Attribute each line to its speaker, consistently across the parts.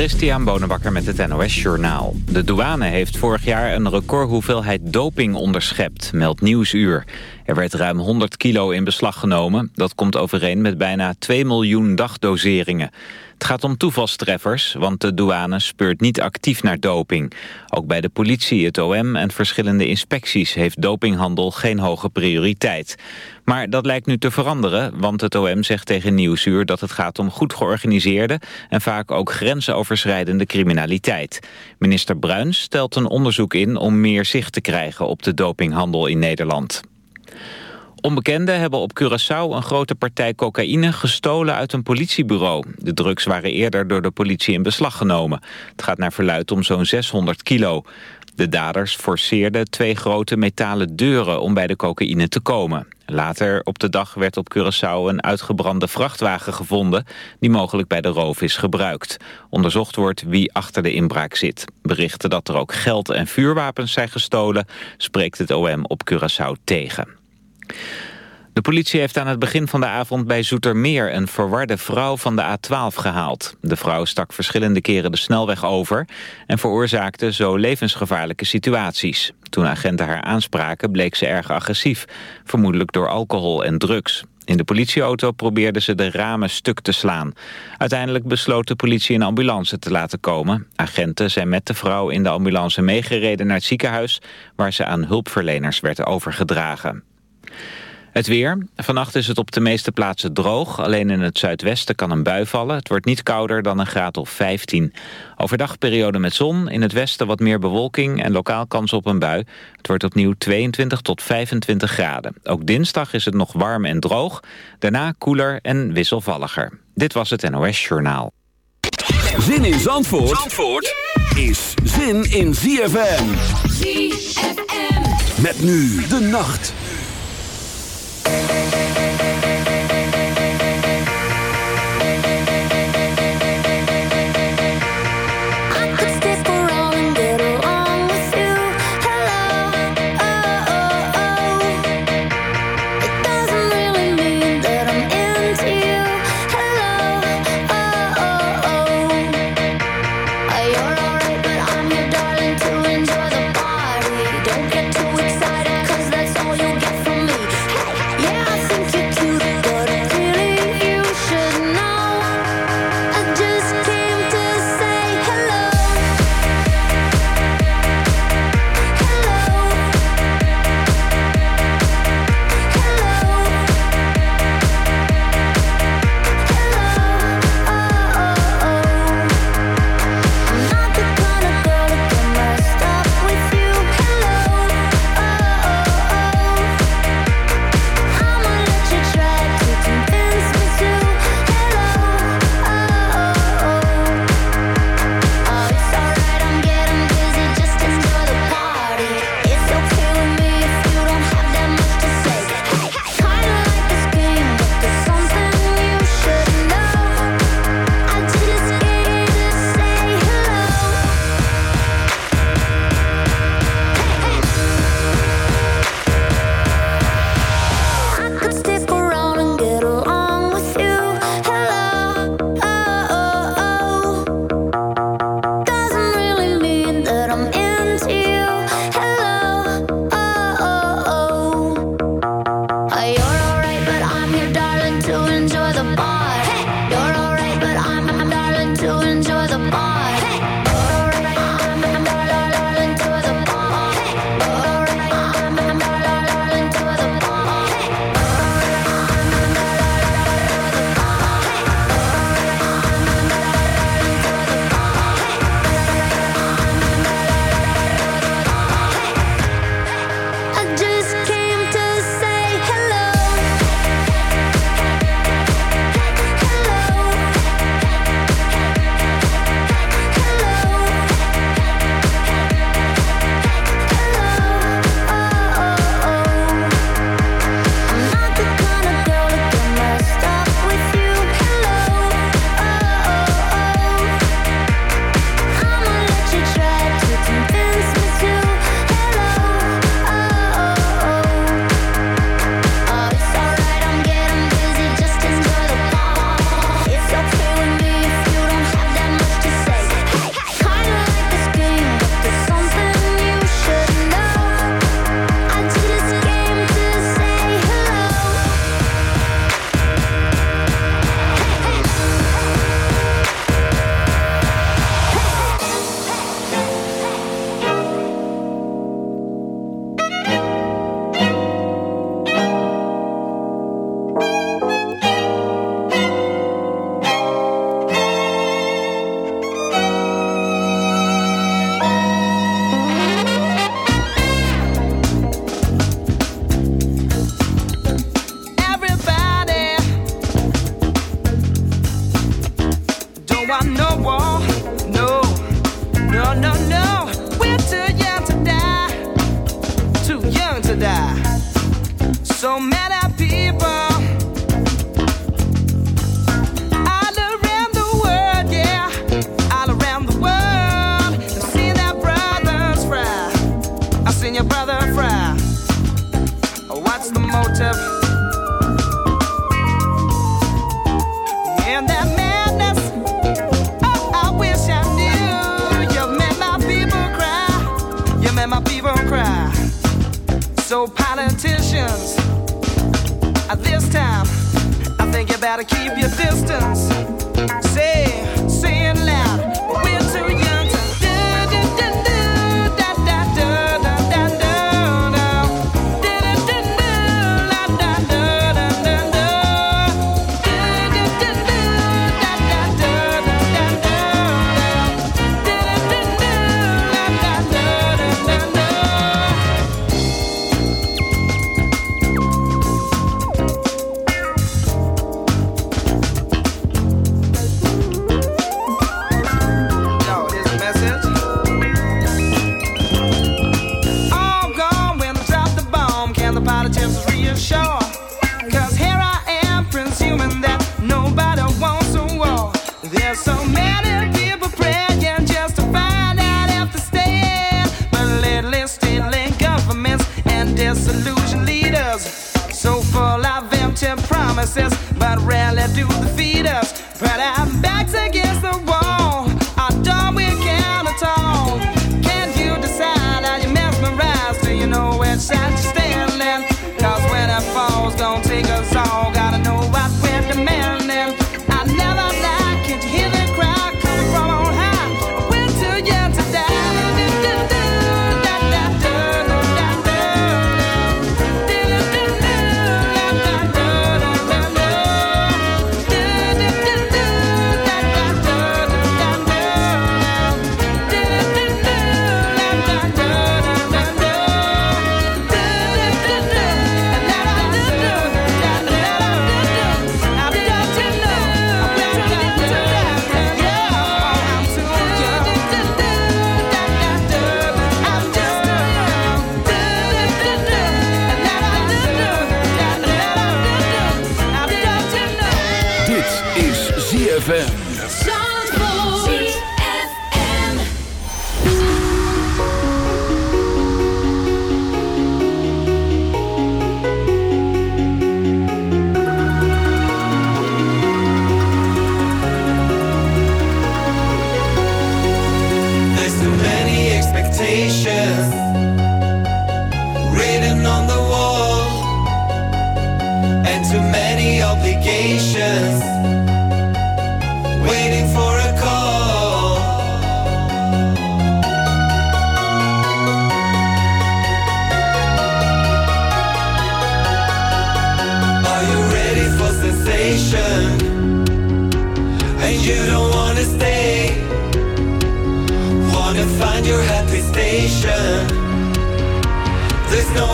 Speaker 1: Christian Bonenbakker met het NOS Journaal. De douane heeft vorig jaar een recordhoeveelheid doping onderschept, meldt Nieuwsuur. Er werd ruim 100 kilo in beslag genomen. Dat komt overeen met bijna 2 miljoen dagdoseringen. Het gaat om toevalstreffers, want de douane speurt niet actief naar doping. Ook bij de politie, het OM en verschillende inspecties heeft dopinghandel geen hoge prioriteit. Maar dat lijkt nu te veranderen, want het OM zegt tegen Nieuwsuur dat het gaat om goed georganiseerde en vaak ook grensoverschrijdende criminaliteit. Minister Bruins stelt een onderzoek in om meer zicht te krijgen op de dopinghandel in Nederland. Onbekenden hebben op Curaçao een grote partij cocaïne gestolen uit een politiebureau. De drugs waren eerder door de politie in beslag genomen. Het gaat naar verluid om zo'n 600 kilo. De daders forceerden twee grote metalen deuren om bij de cocaïne te komen. Later op de dag werd op Curaçao een uitgebrande vrachtwagen gevonden... die mogelijk bij de roof is gebruikt. Onderzocht wordt wie achter de inbraak zit. Berichten dat er ook geld en vuurwapens zijn gestolen... spreekt het OM op Curaçao tegen. De politie heeft aan het begin van de avond bij Zoetermeer een verwarde vrouw van de A12 gehaald. De vrouw stak verschillende keren de snelweg over en veroorzaakte zo levensgevaarlijke situaties. Toen agenten haar aanspraken bleek ze erg agressief, vermoedelijk door alcohol en drugs. In de politieauto probeerde ze de ramen stuk te slaan. Uiteindelijk besloot de politie een ambulance te laten komen. Agenten zijn met de vrouw in de ambulance meegereden naar het ziekenhuis... waar ze aan hulpverleners werd overgedragen. Het weer. Vannacht is het op de meeste plaatsen droog. Alleen in het zuidwesten kan een bui vallen. Het wordt niet kouder dan een graad of 15. Overdag periode met zon. In het westen wat meer bewolking en lokaal kans op een bui. Het wordt opnieuw 22 tot 25 graden. Ook dinsdag is het nog warm en droog. Daarna koeler en wisselvalliger. Dit was het NOS Journaal.
Speaker 2: Zin in Zandvoort, Zandvoort is zin in ZFM. ZFM. Met nu de nacht.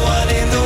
Speaker 3: one in the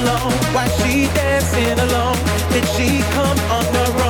Speaker 4: alone? Why she dancing alone? Did she come on the wrong?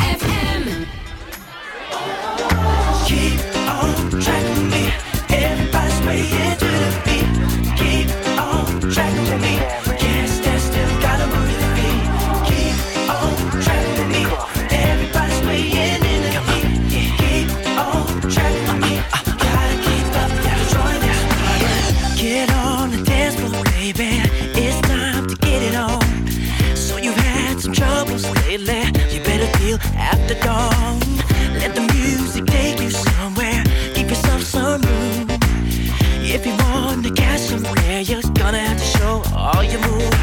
Speaker 4: If you wanna get somewhere, you're gonna have to show all your moves.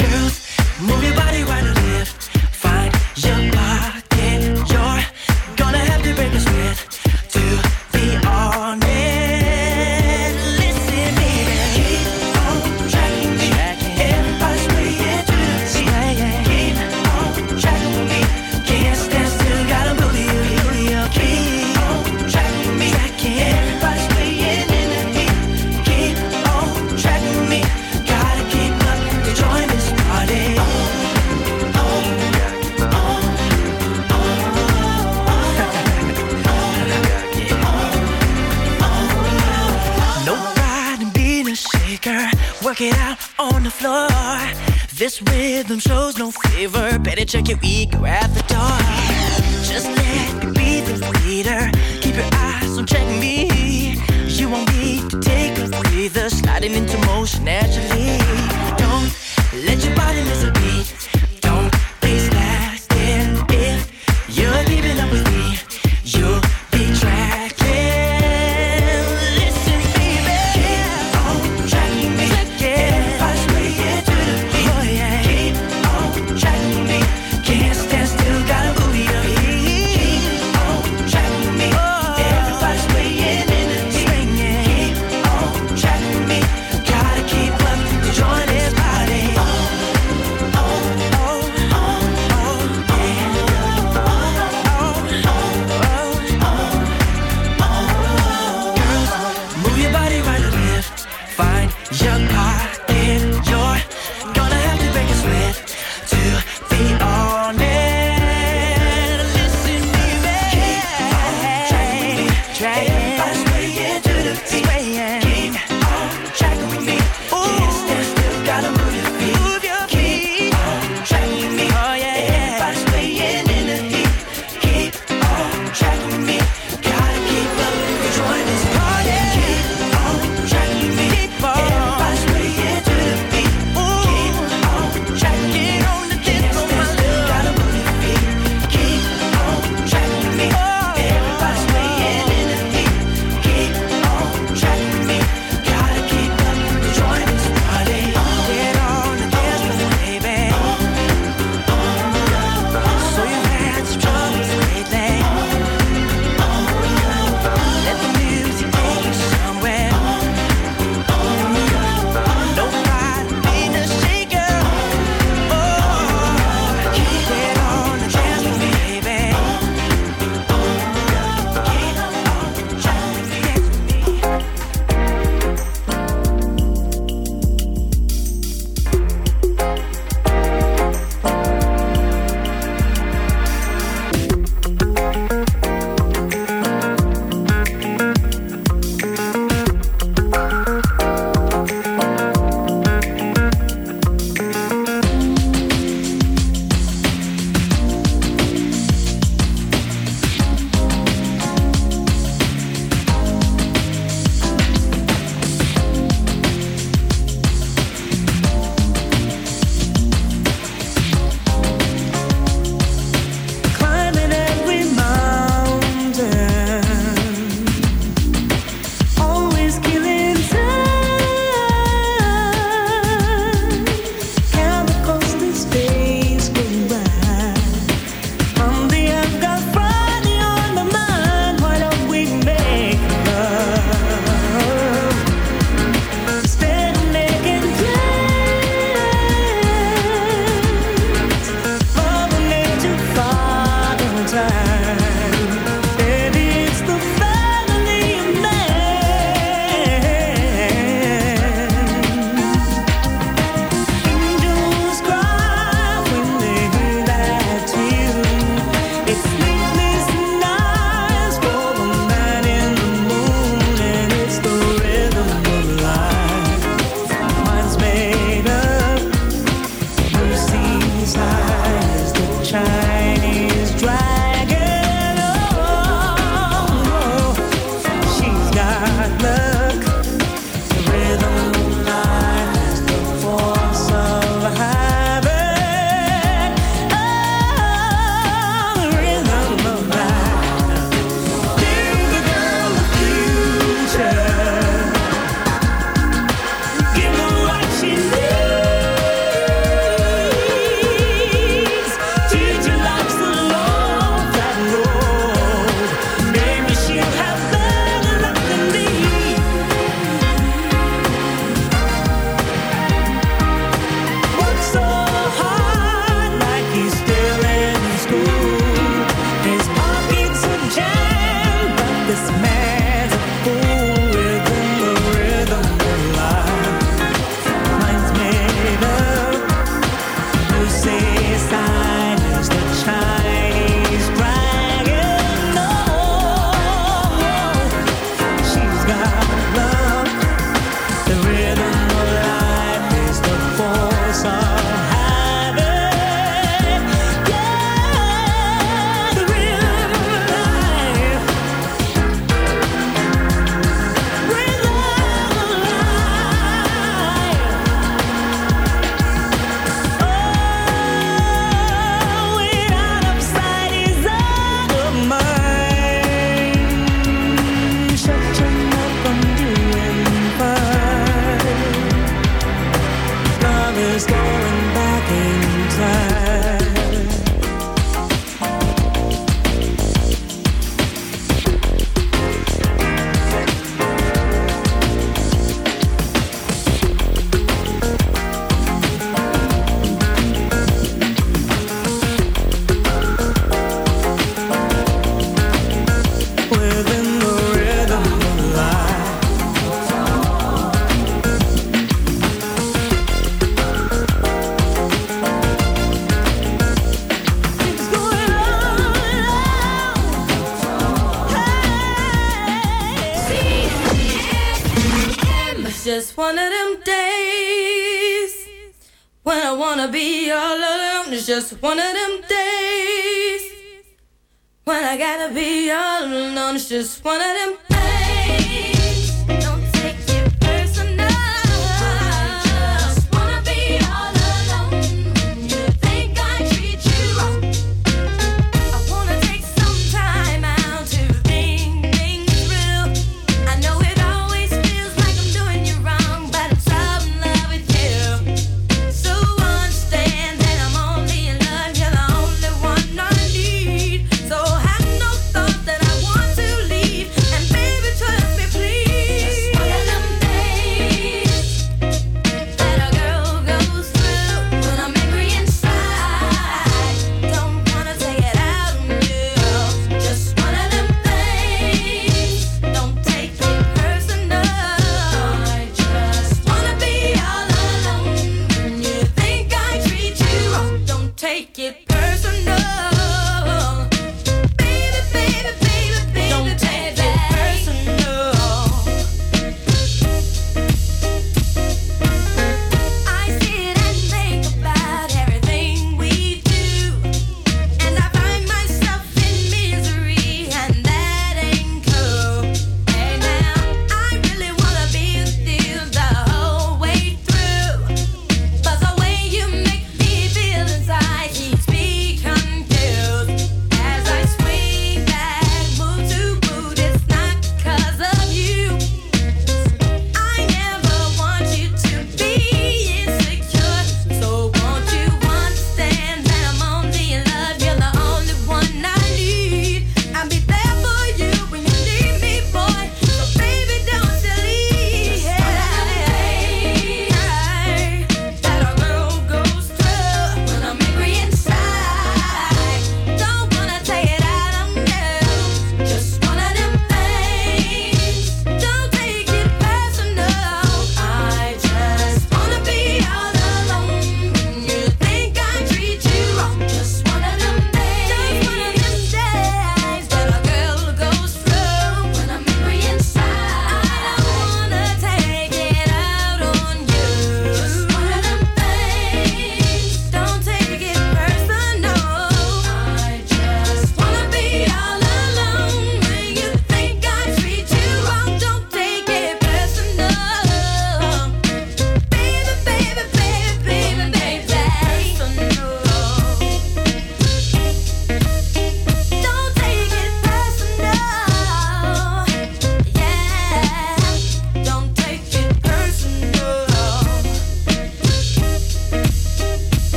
Speaker 4: Girls, move your body right Better check your ego.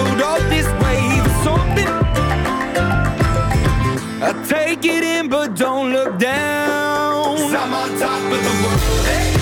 Speaker 5: traveled all
Speaker 6: this way for something. I take it in, but don't look down. i I'm on top of the world. Hey.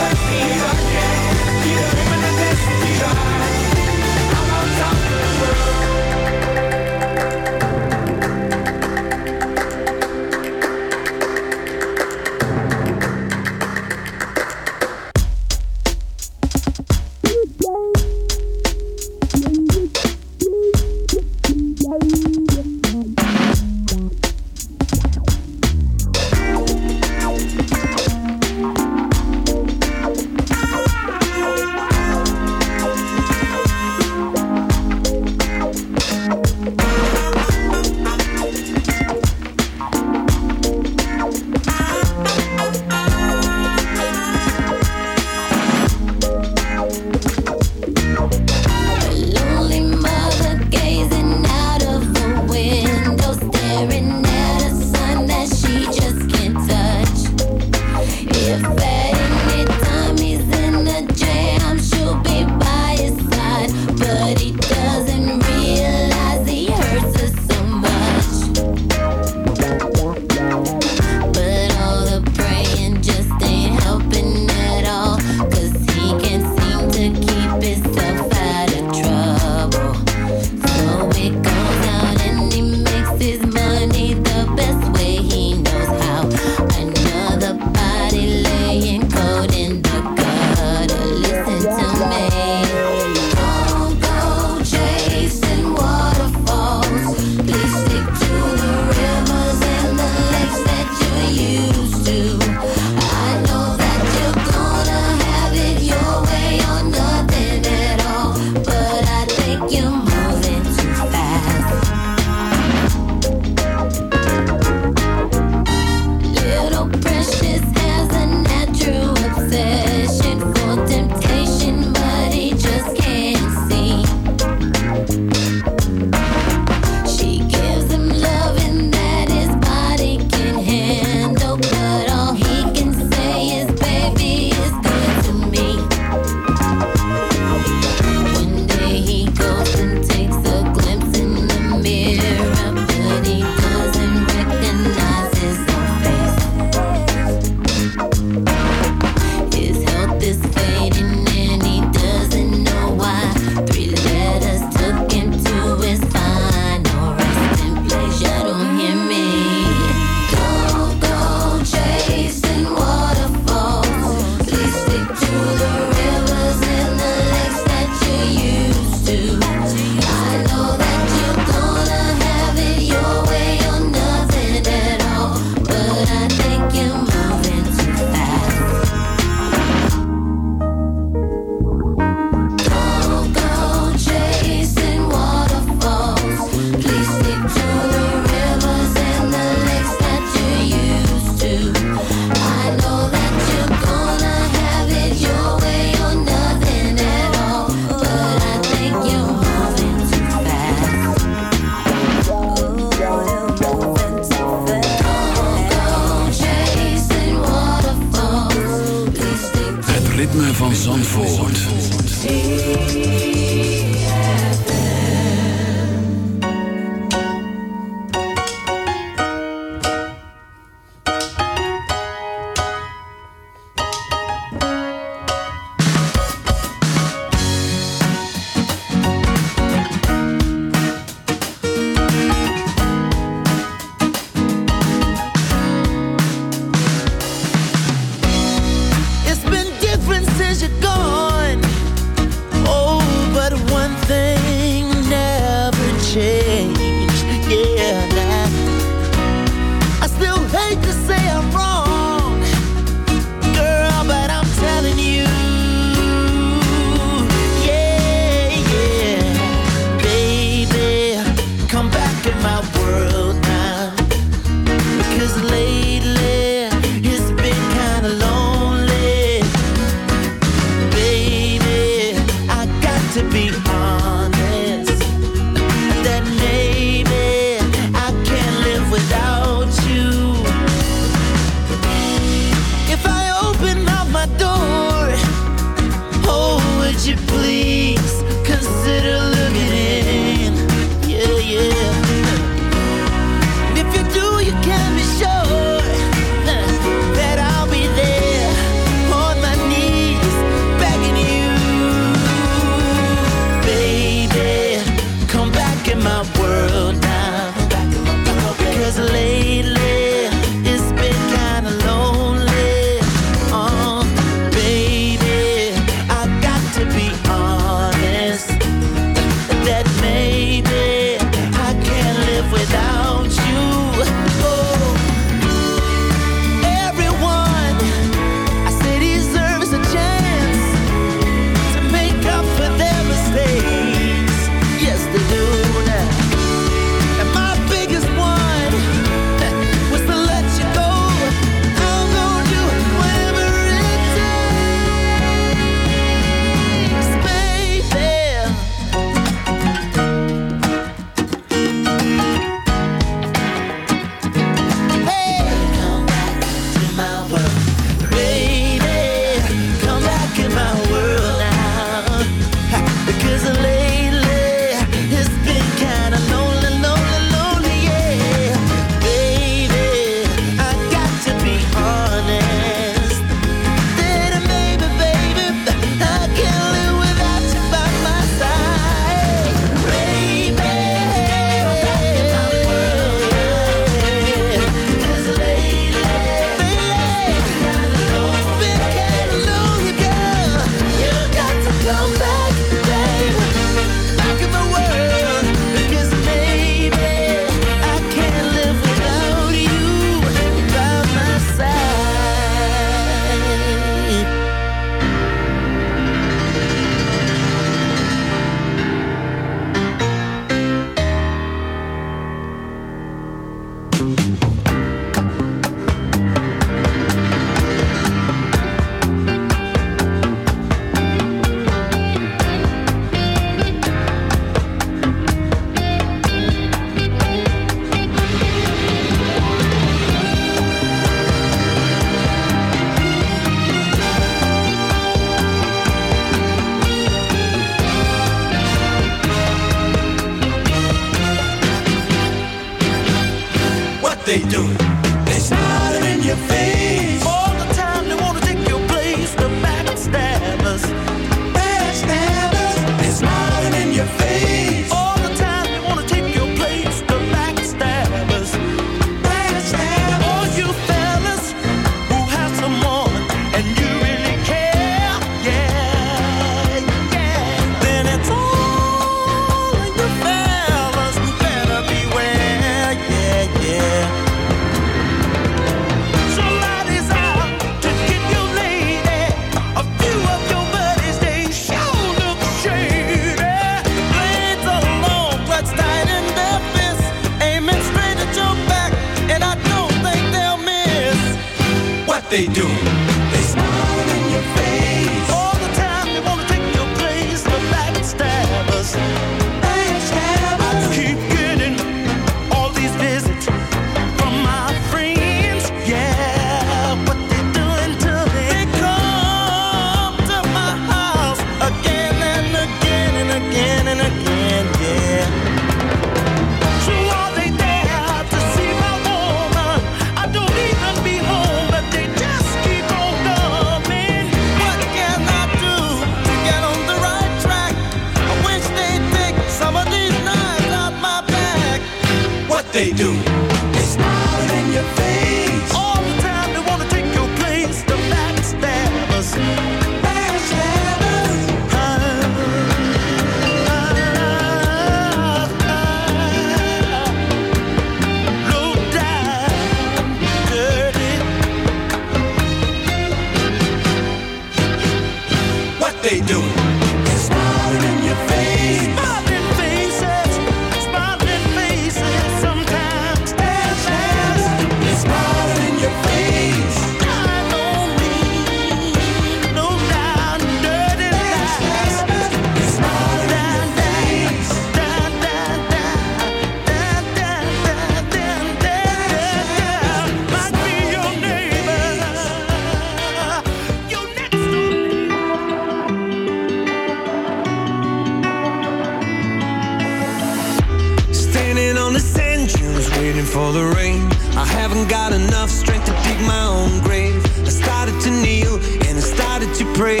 Speaker 6: waiting for the
Speaker 7: rain. I
Speaker 3: haven't got enough strength to dig my own grave. I started to kneel and I started to pray.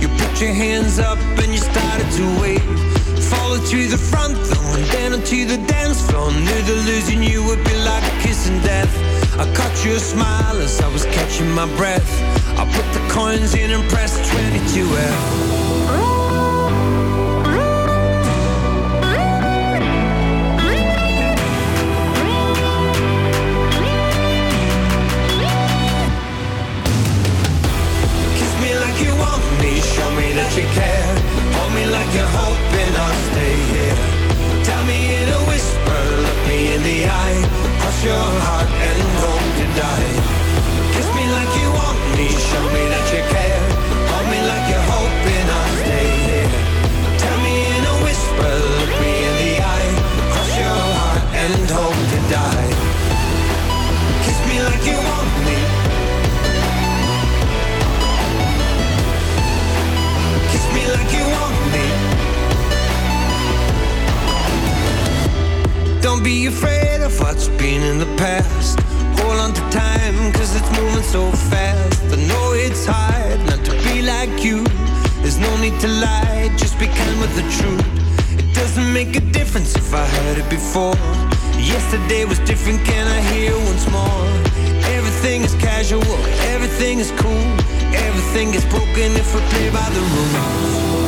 Speaker 3: You put your hands up and you started to wave. Followed to the front door and then onto the dance floor. Knew that losing you would be like a kiss death. I caught your smile as I was catching my breath. I put the coins in and pressed 22L like you're hoping I'll stay here. Tell me in a whisper, look me in the eye. Cross your heart be afraid of what's been in the past. Hold on to time, cause it's moving so fast. I know it's hard not to be like you. There's no need to lie, just be kind with the truth. It doesn't make a difference if I heard it before. Yesterday was different, can I hear once more? Everything is casual, everything is cool. Everything is broken if we play by the rules